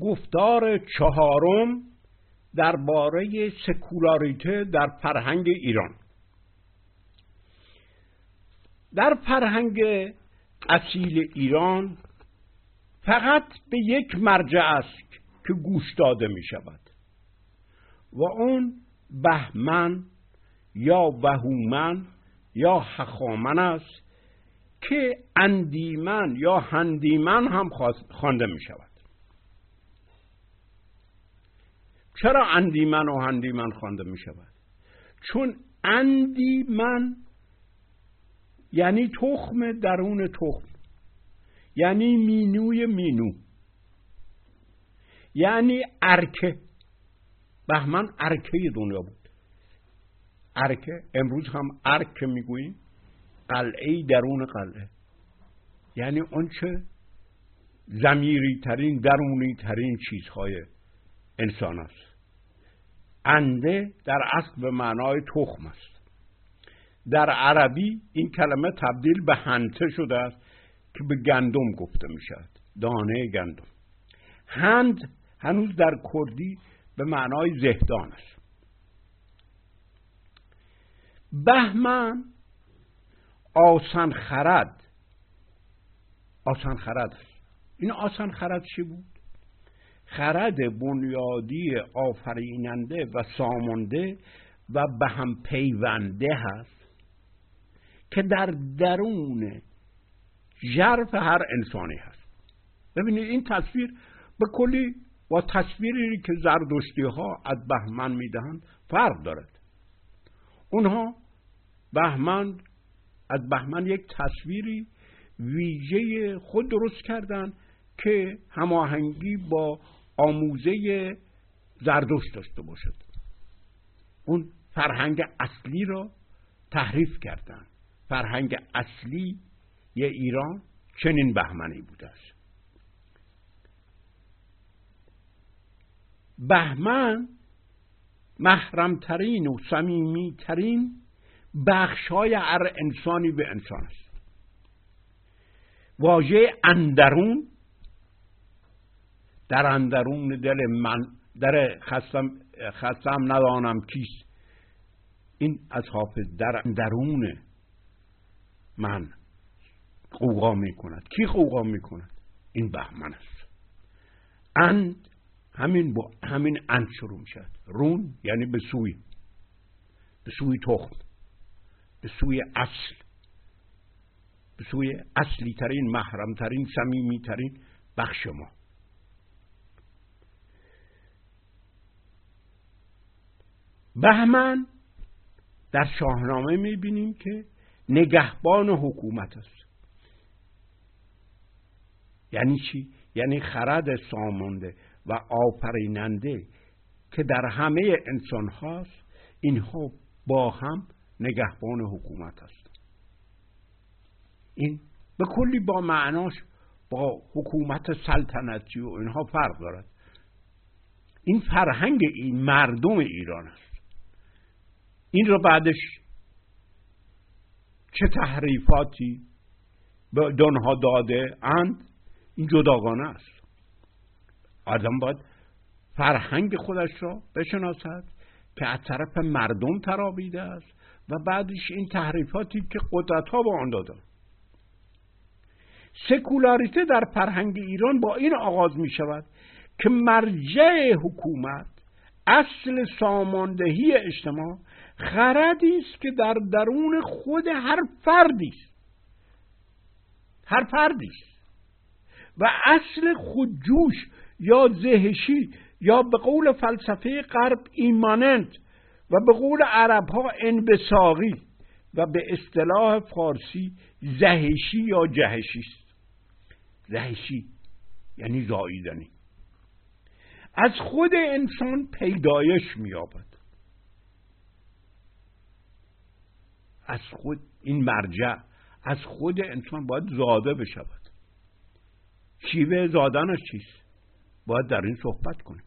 گفتار چهارم درباره سکولاریته در فرهنگ ایران. در فرهنگ اصیل ایران فقط به یک مرجع است که گوش داده می شود و اون بهمن یا بهومن یا حخامن است که اندیمن یا هندیمن هم خوانده می شود. چرا اندیمن و هندیمن خوانده می شود چون اندیمن یعنی تخم درون تخم یعنی مینوی مینو یعنی ارکه. بهمن ارکه دنیا بود. ارکه امروز هم ارکه می‌گوییم قلعه درون قلعه. یعنی چه زمیری ترین درونی ترین چیزهای انسان است. انده در اصل به معنای تخم است. در عربی این کلمه تبدیل به هنته شده است که به گندم گفته می شود دانه گندم. هند هنوز در کردی به معنای زهدان است. بهمن آسان خرد آسان خرد است. این آسان خرد چی بود؟ خرد بنیادی آفریننده و سامانده و به هم پیونده هست که در درون ژرف هر انسانی هست. ببینید این تصویر به کلی با تصویری که زردشتی ها از بهمن می‌دهند فرق دارد. اونها بهمن از بهمن یک تصویری ویژه خود درست کردند که هماهنگی با آموزه زردشت داشته باشد. اون فرهنگ اصلی را تحریف کردند فرهنگ اصلی یه ایران چنین بهمنی بوده است. بهمن محرمترین و صمیمیترین بخشای هر انسانی به انسان است. واژه اندرون در اندرون دل من در خستم, خستم ندانم کیست. این از حافظ در اندرون من قوقا می کند کی قوقا می کند این بهمن است. اند همین با همین اند شروع می شد رون یعنی به سوی به سوی تخم به سوی اصل به سوی اصلی ترین محرم ترین سمیمی ترین بخش ما. بهمن در شاهنامه می‌بینیم که نگهبان حکومت است. یعنی چی؟ یعنی خرد سامانده و آفریننده که در همه انسان هاست اینها با هم نگهبان حکومت است. این به کلی با معناش با حکومت سلطنتی و اینها فرق دارد. این فرهنگ این مردم ایران است. این رو بعدش چه تحریفاتی به دنها داده اند؟ این جداگانه است. آدم باید فرهنگ خودش را بشناسد که از طرف مردم ترابیده است و بعدش این تحریفاتی که قدرت ها به آن دادن. سکولاریته در فرهنگ ایران با این آغاز می شود که مرجع حکومت اصل ساماندهی اجتماع خردی است که در درون خود هر فردی است. هر فردی است. و اصل خودجوش یا زهشی یا به قول فلسفه غرب ایماننت و به قول عرب ها انبساقی و به اصطلاح فارسی زهشی یا جهشی است. زهشی یعنی زاییدنی از خود انسان پیدایش مییابد. از خود این مرجع از خود انسان باید زاده بشود. شیوه زادنش چیست؟ باید در این صحبت کنیم.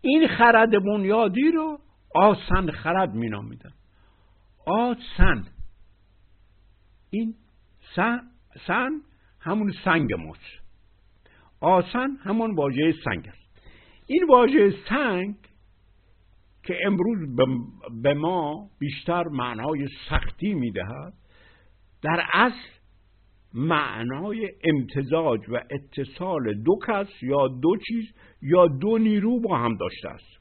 این خرد بنیادی رو آسن خرد می نامیدن آسن. این سن, سن همون سنگ ماست. آسن همان واژه سنگ است. این واژه سنگ که امروز به ما بیشتر معنای سختی می‌دهد در اصل معنای امتزاج و اتصال دو کس یا دو چیز یا دو نیرو با هم داشته است.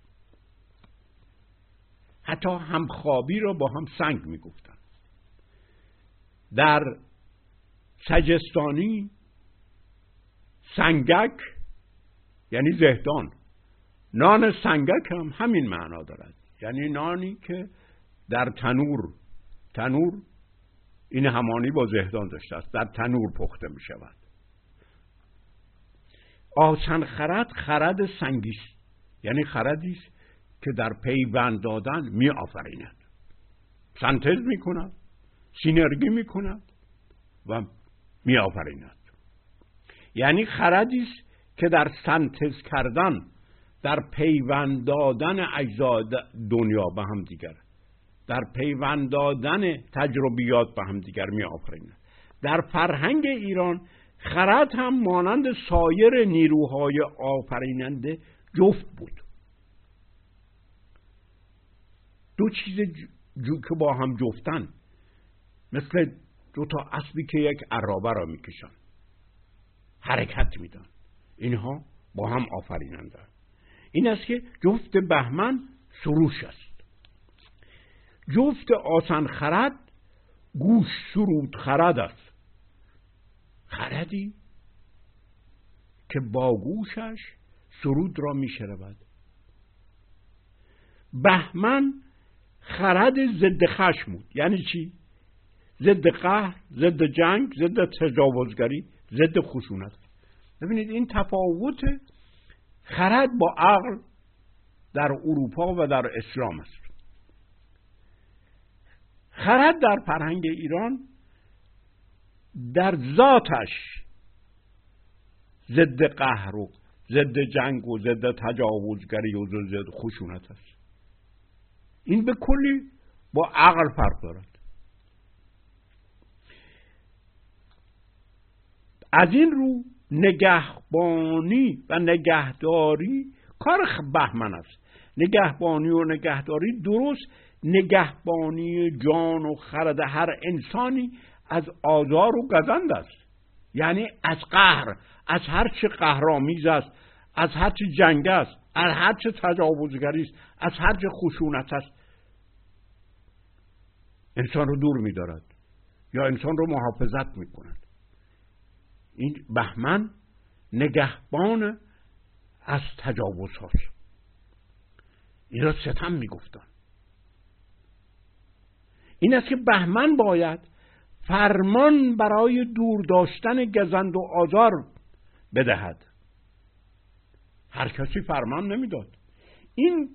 حتی همخوابی را با هم سنگ می‌گفتن در سجستانی سنگک یعنی زهدان نان سنگک هم همین معنا دارد. یعنی نانی که در تنور تنور این همانی با زهدان داشته است. در تنور پخته می شود. آسن خرد خرد سنگیست یعنی خردی است که در پیوند دادن می آفریند. سنتز می کند سینرگی می کند و می آفریند. یعنی خردی است که در سنتز کردن در پیوند دادن اجزا دنیا به هم دیگر. در پیوند دادن تجربیات به هم دیگر می آفریند در فرهنگ ایران خرد هم مانند سایر نیروهای آفریننده جفت بود. دو چیز جو که با هم جفتن مثل دو تا اسبی که یک عرابه را می‌کشن حرکت میدن اینها با هم آفریننده. این است که جفت بهمن سروش است. جفت آسان خرد گوش سرود خرد است. خردی که با گوشش سرود را میشنود بهمن خرد ضد خشم بود. یعنی چی؟ ضد قهر ضد جنگ ضد تجاوزگری ضد خشونت. ببینید این تفاوت خرد با عقل در اروپا و در اسلام است. خرد در فرهنگ ایران در ذاتش ضد قهر و ضد جنگ و ضد تجاوزگری و ضد خشونت است. این به کلی با عقل فرق دارد. از این رو نگهبانی و نگهداری کار بهمن است. نگهبانی و نگهداری درست نگهبانی جان و خرد هر انسانی از آزار و گزند است. یعنی از قهر از هر چه قهرآمیز است از هر چه جنگ است از هر چه تجاوزگری است از هر چه خشونت است. انسان رو دور میدارد یا انسان رو محافظت می‌کند. این بهمن نگهبان از تجاوز هاست این را ستم می‌گفتن. این است که بهمن باید فرمان برای دور داشتن گزند و آزار بدهد. هر کسی فرمان نمی‌داد. این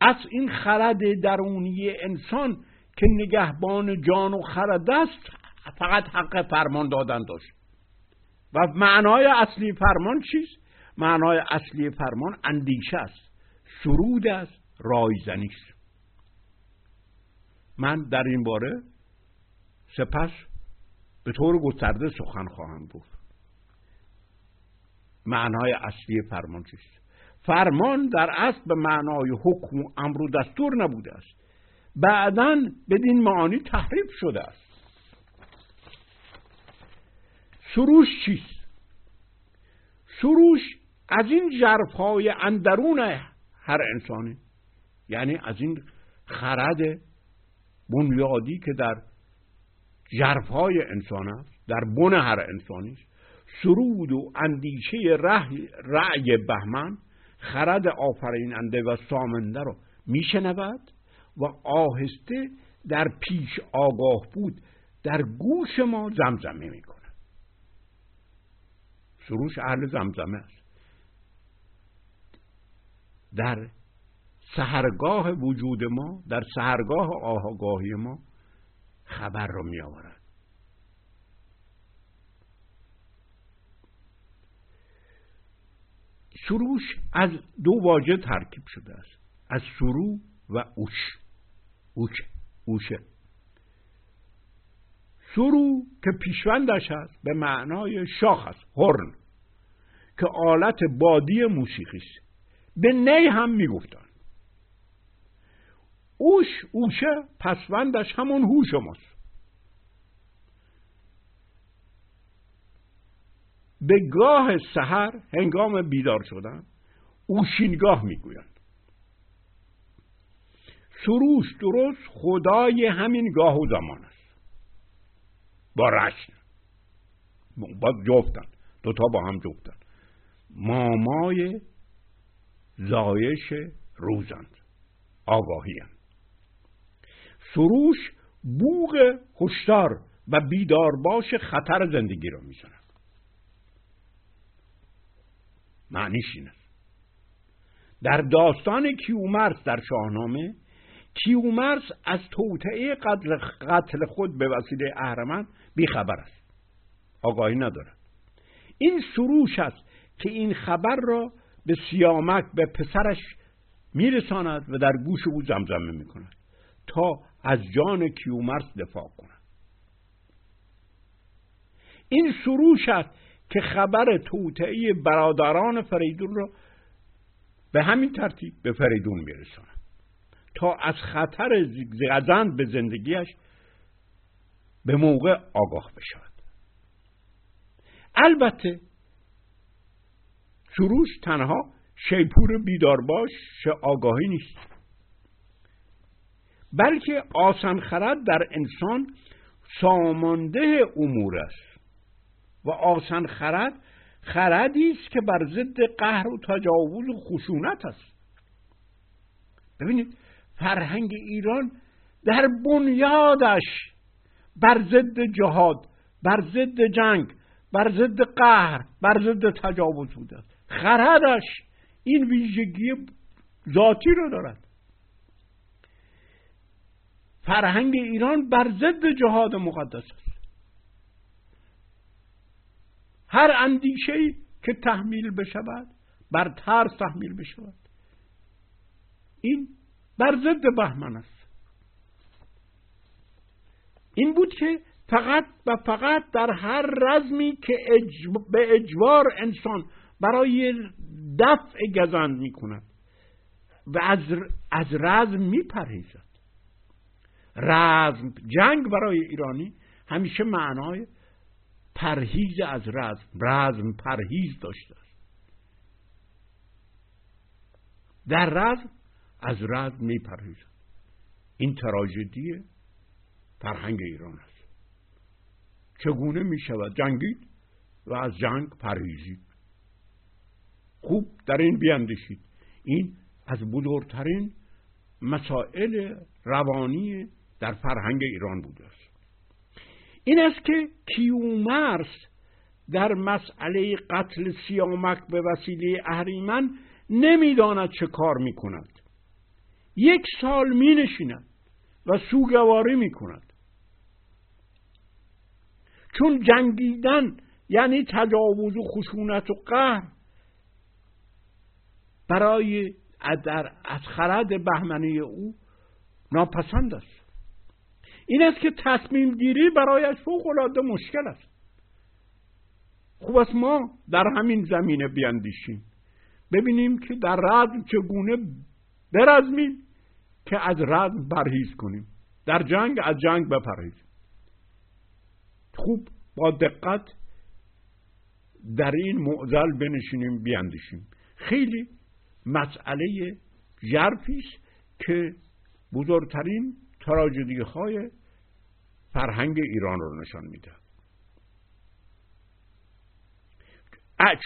از این خرد درونی انسان که نگهبان جان و خرد است فقط حق فرمان دادن داشت. و معنای اصلی فرمان چیست؟ معنای اصلی فرمان اندیشه است. سرود است رایزنی است. من در این باره سپس به طور گسترده سخن خواهم گفت. معنای اصلی فرمان چیست؟ فرمان در اصل به معنای حکم و امر و دستور نبوده است. بعدا بدین معانی تحریف شده است. سروش چیست؟ سروش از این جرفهای اندرون هر انسانی یعنی از این خرد بنیادی که در جرفهای انسان است در بن هر انسانی است سرود و اندیشه رأی بهمن خرد آفریننده و سامنده رو میشنود و آهسته در پیش آگاه بود در گوش ما زمزمه می‌کنه سروش اهل زمزمه است. در سهرگاه وجود ما در سهرگاه آگاهی ما خبر رو می آورد سروش از دو واژه ترکیب شده است. از سرو و اوش. اوچه اوشه سرو که پیشوندش است به معنای شاخ است هرن که آلت بادی موسیقی است به نی هم می‌گفتن. اوش اوشه پسوندش همون هوش ماست. به گاه سحر هنگام بیدار شدن اوشینگاه می‌گویند. سروش درست خدای همین گاه و زمان است. با رشن با جفتن. دوتا با هم جفتن. مامای زایش روزند. آگاهی سروش بوغ هشدار و بیدار باش خطر زندگی را می‌زند. معنیش این است در داستان کیومرس در شاهنامه کیومرس از توطعه قتل, قتل خود به وسیله اهرمن بیخبر است. آگاهی ندارد. این سروش است که این خبر را به سیامک به پسرش میرساند و در گوش او زمزمه می‌کند تا از جان کیومرس دفاع کند. این سروش است که خبر توطعه برادران فریدون را به همین ترتیب به فریدون میرساند تا از خطر گزند به زندگیش به موقع آگاه بشود. البته سروش تنها شیپور بیدار باش آگاهی نیست. بلکه آسان خرد در انسان سامانده امور است و آسان خرد خردی است که بر ضد قهر و تجاوز و خشونت است. ببینید فرهنگ ایران در بنیادش بر ضد جهاد بر ضد جنگ بر ضد قهر بر ضد تجاوز بوده خردش این ویژگی ذاتی رو دارد. فرهنگ ایران بر ضد جهاد مقدس است. هر اندیشه که تحمیل بشود بر ترس تحمیل بشود. این بر ضد بهمن است. این بود که فقط و فقط در هر رزمی که به اجوار انسان برای دفع گزند می کند و از, از رزم می پرهیزد رزم جنگ برای ایرانی همیشه معنای پرهیز از رزم رزم پرهیز داشته است. در رزم از رزم می پرهیزد این تراژدی فرهنگ ایران است. چگونه می شود جنگید و از جنگ پرهیزید؟ خوب در این بیاندیشید این از بزرگترین مسائل روانی در فرهنگ ایران بوده است. این است که کیومرس در مسئله قتل سیامک به وسیله اهریمن نمی‌داند چه کار می کند یک سال می نشیند و سوگواری می کند چون جنگیدن یعنی تجاوز و خشونت و قهر. برای در از خرد بهمنی او ناپسند است. این است که تصمیم گیری برایش فوق العاده مشکل است. خوب است ما در همین زمینه بیاندیشیم ببینیم که در رزم چگونه برزمیم که از رزم پرهیز کنیم. در جنگ از جنگ بپرهیزیم. خوب با دقت در این معضل بنشینیم بیاندیشیم خیلی مسئله ژرفی است که بزرگترین تراژدی های فرهنگ ایران رو نشان میده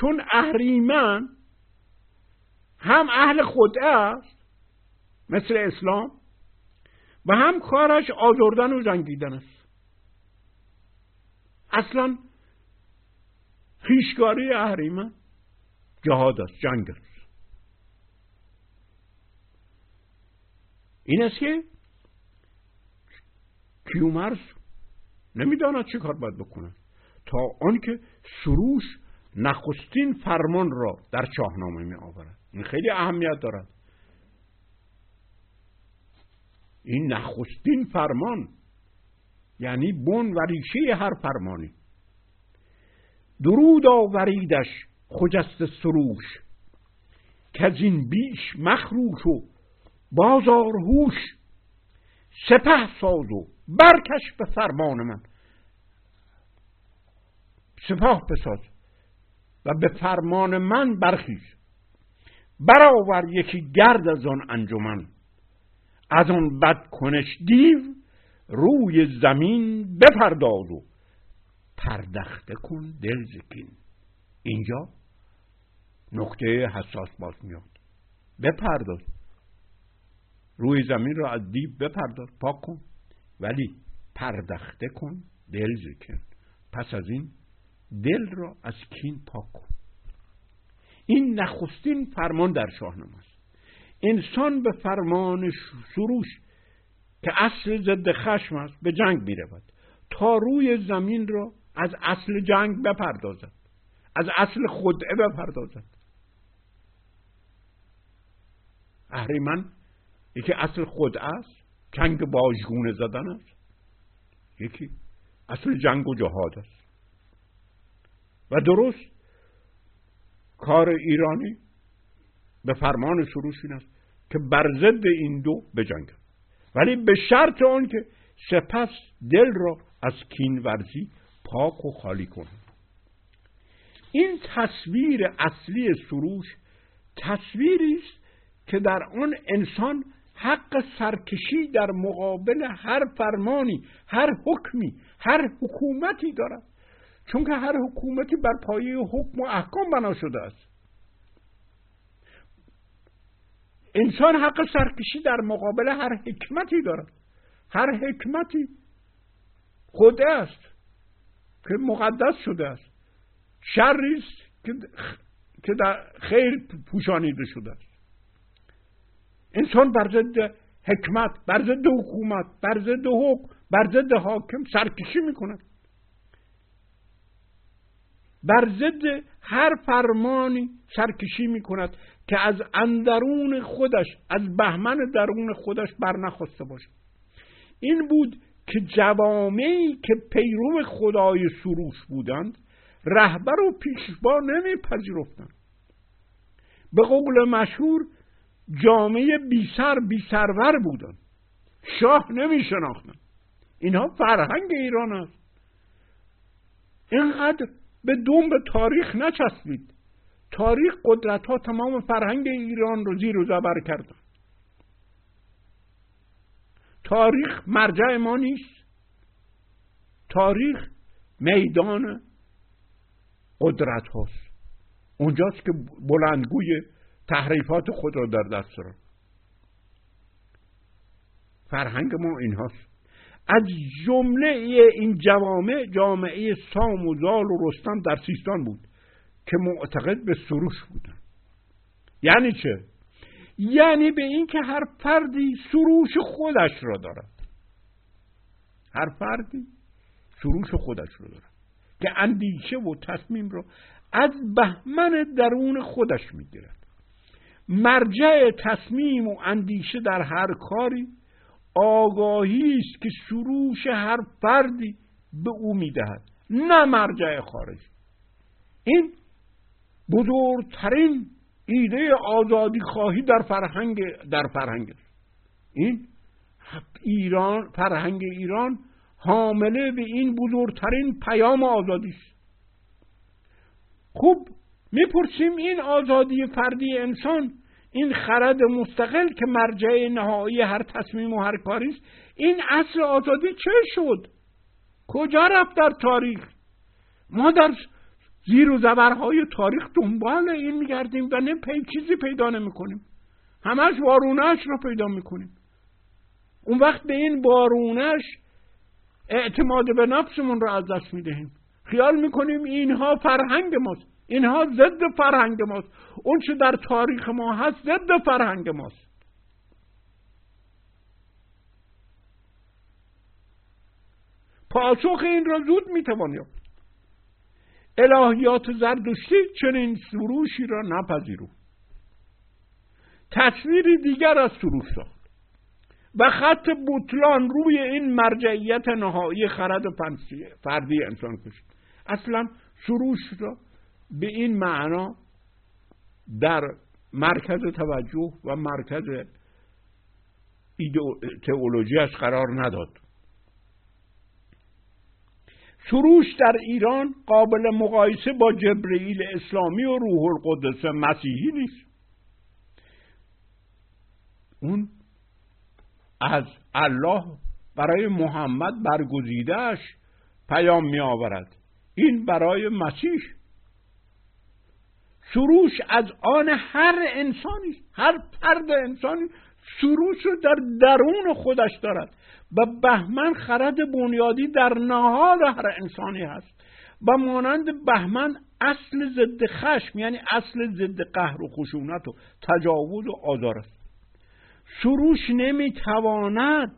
چون اهریمن هم اهل خود است مثل اسلام و هم کارش آزردن و جنگیدن است. اصلا خیشگاری اهریمن جهاد است جنگ است. این است که نمی‌داند چه کار باید بکنه. تا آنکه سروش نخستین فرمان را در شاهنامه می آورد این خیلی اهمیت دارد. این نخستین فرمان یعنی بن و ریشه هر فرمانی. درود آوریدش خجست سروش که از این بیش مخروش و بازار هوش. سپه ساز و برکش به فرمان من. سپاه بساز و به فرمان من برخیز. برآور یکی گرد از آن انجمن. از آن بد کنش دیو روی زمین بپرداز و پردخته کن دل زکین. اینجا نقطه حساس باز میاد. بپرداز. روی زمین را از دیو بپرداز. پاک کن. ولی پردخته کن دل زکن پس از این دل را از کین پاک کن. این نخستین فرمان در شاهنامه است. انسان به فرمان سروش که اصل ضد خشم است به جنگ می رود تا روی زمین را از اصل جنگ بپردازد. از اصل خدعه بپردازد. اهریمن یکی اصل خود است. جنگ باژگونه زدن است. یکی اصل جنگ و جهاد است. و درست کار ایرانی به فرمان سروش این است که بر ضد این دو بجنگد ولی به شرط آن که سپس دل را از کین ورزی پاک و خالی کنند این تصویر اصلی سروش تصویری است که در آن انسان حق سرکشی در مقابل هر فرمانی هر حکمی هر حکومتی دارد. چون که هر حکومتی بر پایه حکم و احکام بنا شده است. انسان حق سرکشی در مقابل هر حکمتی دارد هر حکمتی خود است که مقدس شده است. شری است که در خیر پوشانیده شده است. انسان بر ضد حکمت بر ضد حکومت بر ضد حکم بر ضد حاکم سرکشی می‌کند بر ضد هر فرمانی سرکشی می‌کند. که از اندرون خودش از بهمن درون خودش برنخواسته باشد این بود که جوامعی که پیرو خدای سروش بودند رهبر و پیشوا نمیپذیرفتند. به قول مشهور جامعه بی سر بی سرور بودند. شاه نمی شناختن اینها فرهنگ ایران است. اینقدر به دوم به تاریخ نچسبید. تاریخ قدرت ها تمام فرهنگ ایران رو زیر و زبر کردن تاریخ مرجع ما نیست. تاریخ میدان قدرت هاست. اونجاست که بلندگوی تحریفات خود را در دست دارن. فرهنگ ما این هاست. از جمله این جوامع جامعه سام و زال و رستم در سیستان بود. که معتقد به سروش بودن. یعنی چه؟ یعنی به اینکه هر فردی سروش خودش را دارد. هر فردی سروش خودش را دارد. که اندیشه و تصمیم را از بهمن درون خودش می‌گیرد. مرجع تصمیم و اندیشه در هر کاری آگاهی است که سروش هر فردی به او می‌دهد نه مرجع خارج این بزرگترین ایده آزادی خواهی در فرهنگ در فرهنگ. این ایران فرهنگ ایران حامله به این بزرگترین پیام آزادی است. خوب می‌پرسیم این آزادی فردی انسان این خرد مستقل که مرجع نهایی هر تصمیم و هر کاری است این اصل آزادی چه شد؟ کجا رفت در تاریخ؟ ما در زیر و زبرهای تاریخ دنبال این میگردیم و نه پی چیزی پیدا نمی‌کنیم. همش وارونش رو پیدا می‌کنیم. اون وقت به این بارونش اعتماد به نفسمون رو از دست می‌دهیم. خیال می‌کنیم اینها فرهنگ ماست. اینها ضد فرهنگ ماست. اون چه در تاریخ ما هست ضد فرهنگ ماست. پاسخ این را زود می‌توان الهیات زردشتی چنین سروشی را نپذیرو. تصویری دیگر از سروش ساخت و خط بوتلان روی این مرجعیت نهایی خرد فردی انسان کشید. اصلا سروش را به این معنا در مرکز توجه و مرکز تئولوژیش قرار نداد. سروش در ایران قابل مقایسه با جبرئیل اسلامی و روح القدس مسیحی نیست. اون از الله برای محمد برگزیدهش پیام می آورد این برای مسیح. سروش از آن هر انسانی هر فرد انسانی سروش رو در درون خودش دارد و بهمن خرد بنیادی در نهاد هر انسانی هست و مانند بهمن اصل ضد خشم یعنی اصل ضد قهر و خشونت و تجاوز و آزار است. سروش نمی‌تواند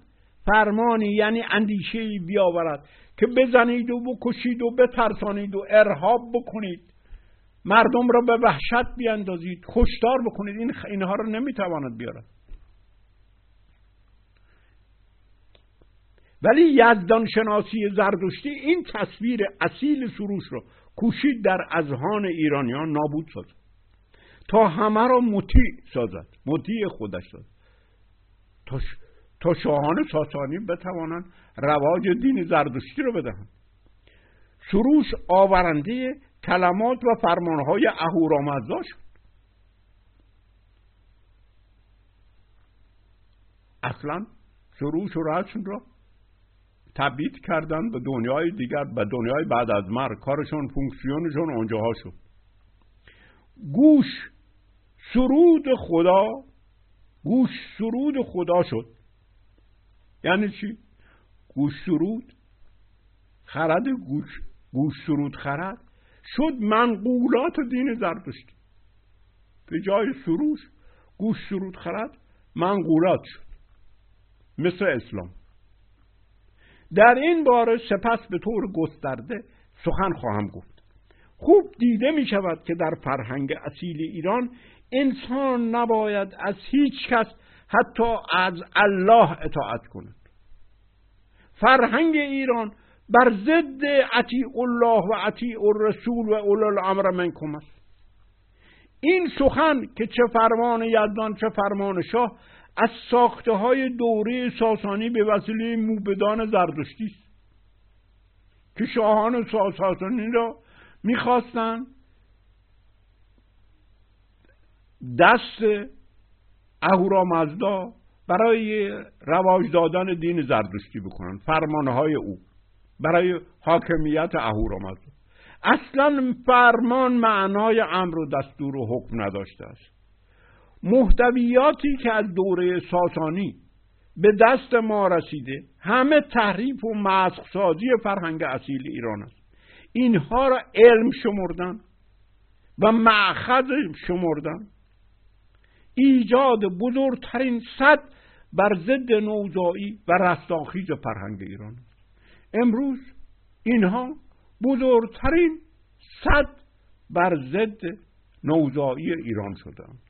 فرمانی یعنی اندیشه بیاورد که بزنید و بکشید و بترسانید و ارهاب بکنید. مردم را به وحشت بیاندازید خوشدار بکنید. این اینها را نمی‌تواند بیارد. ولی یزدان شناسی زردشتی این تصویر اصیل سروش را کوشید در اذهان ایرانیان نابود سازد تا همه را مطیع سازد. مطیع خودش سازد تا, تا شاهان ساسانی بتوانند رواج دین زردشتی رو بدهند. سروش آورنده کلمات و فرمانهای اهورامزدا شد اصلا سروش و رسم را تبیید کردن به دنیای دیگر به دنیای بعد از مرگ. کارشون فونکسیونشون اونجاها شد. گوش سرود خدا گوش سرود خدا شد. یعنی چی؟ گوش سرود خرد گوش گوش سرود خرد شد منقولات دین زرتشتی. به جای سروش گوش سرود خرد منقولات شد. مثل اسلام. در این باره سپس به طور گسترده سخن خواهم گفت. خوب دیده می شود که در فرهنگ اصیل ایران انسان نباید از هیچ کس حتی از الله اطاعت کند. فرهنگ ایران بر ضد عطیع الله و عطیع الرسول و اول الامر منکم است. این سخن که چه فرمان یزدان چه فرمان شاه از ساخته های دوره ساسانی به وسیله موبدان زردشتی است که شاهان ساسانی را می‌خواستند دست اهورامزدا برای رواج دادن دین زردشتی بکنن فرمانهای او برای حاکمیت اهورامزدا. اصلا فرمان معنای امر و دستور و حکم نداشته است. محتویاتی که از دوره ساسانی به دست ما رسیده همه تحریف و مسخ سازی فرهنگ اصیل ایران است. اینها را علم شمردن و معخذ شمردن. ایجاد بزرگترین صد بر ضد نوزایی و رستاخیز فرهنگ ایران. امروز اینها بزرگترین صد بر ضد نوزایی ایران شدند